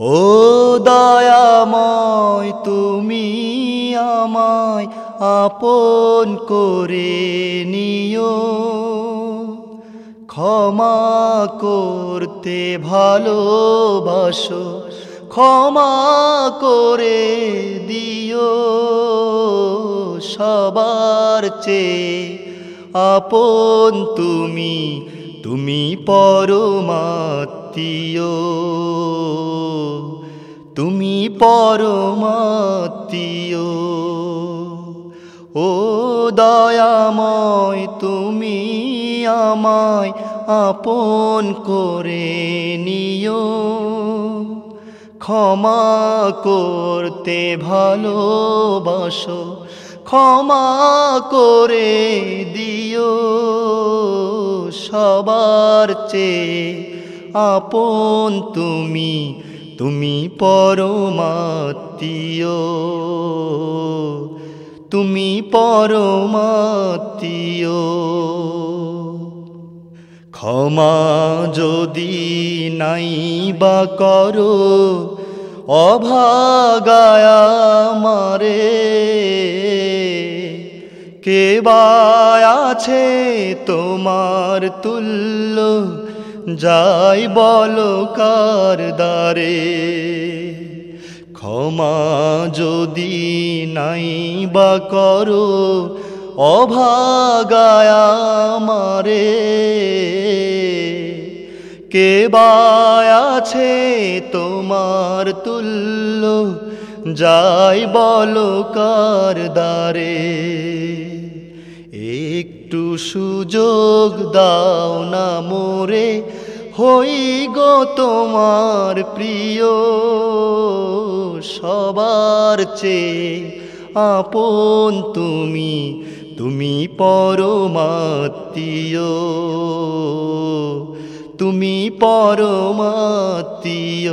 ও দয়াময়, তুমি আমায় আপন করে নিও। ক্ষমা করতে ভালোবাসো, ক্ষমা করে দিও। সবার চেয়ে আপন তুমি তুমি পরমাত্মীয়। তুমি পরমাত্মীয়। ও দয়াময়, তুমি আমায় আপন করে নিও। ক্ষমা করতে ভালোবাসো, ক্ষমা করে দিও। সবার চেয়ে আপন তুমি তুমি পরমাত্মীয়। তুমি পরমাত্মীয়। ক্ষমা যদি নাই বা করো, অভাগায়া মারে কে বা আছে তোমার তুল্য যাই বলো কার ক্ষমা যদি নাই বা করো অভাগায়া মারে কে আছে তোমার তুল্য, যাই বলো কার দ্বারে। একটু সুযোগ দাও না মোরে, হই গো তোমার প্রিয়। সবার চেয়ে আপন তুমি তুমি পরমাত্মীয়। তুমি পরমাত্মীয়।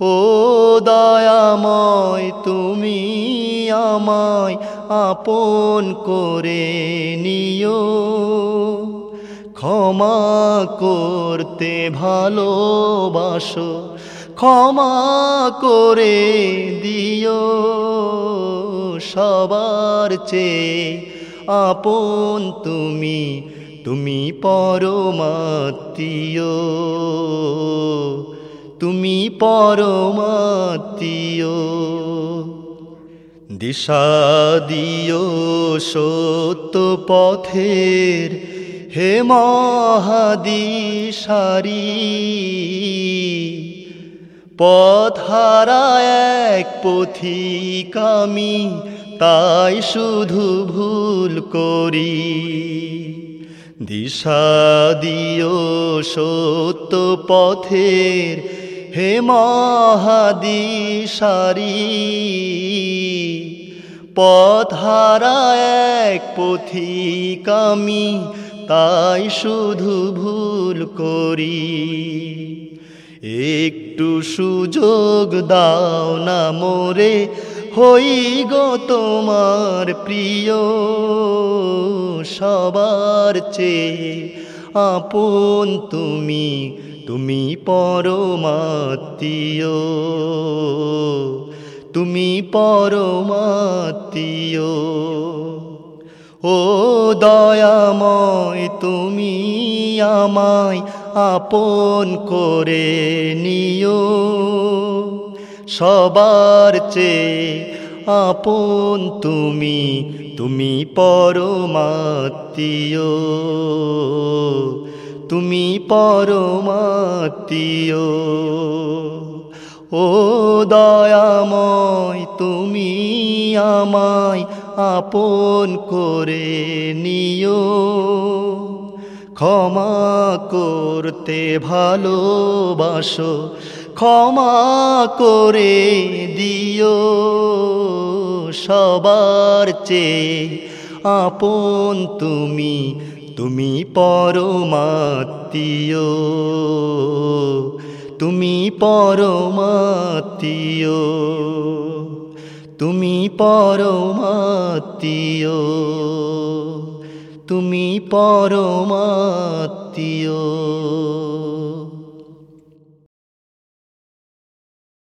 ও দয়াময় তুমি আমায় আপন করে নিও। ক্ষমা করতে ভালোবাসো, ক্ষমা করে দিও। সবার চেয়ে আপন তুমি তুমি পরমাত্মীয়। তুমি পরমাত্মীয়। দিশা দিও সত্য পথের হে মহাদিশারি। পথহারা এক পথিকামি তাই শুধু ভুল করি। দিশা দিও সত্য পথের হে মহাদিশারি পথহারা এক পথিকামি তাই শুধু ভুল করি। একটু সুযোগ দাও না মোরে, হই গো তোমার প্রিয়, সবার চেয়ে আপন তুমি। তুমি পরমাত্মীয়। তুমি পরমাত্মীয়। ও দয়াময়, তুমি আমায় আপন করে নিও। সবার চেয়ে আপন তুমি তুমি পরমাত্মীয়। তুমি পরমাত্মীয়। ও দয়াময়, তুমি আমায় আপন করে নিও। ক্ষমা করতে ভালোবাসো, ক্ষমা করে দিও। সবার চেয়ে আপন তুমি তুমি পরমাত্মীয়। তুমি পরমাত্মীয়। তুমি পরমাত্মীয়। তুমি পরমাত্মীয়।